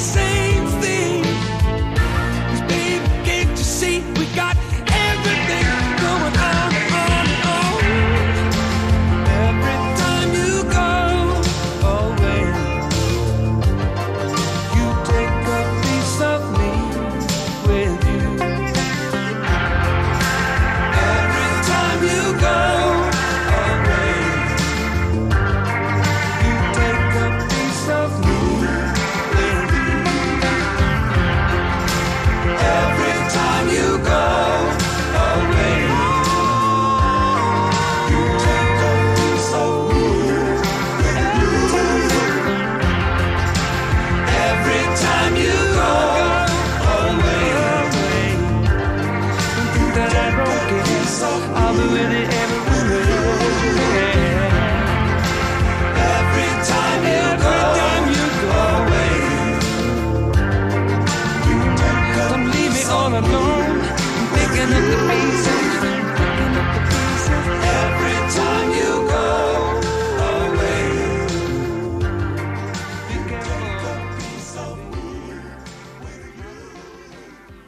say alone, picking up the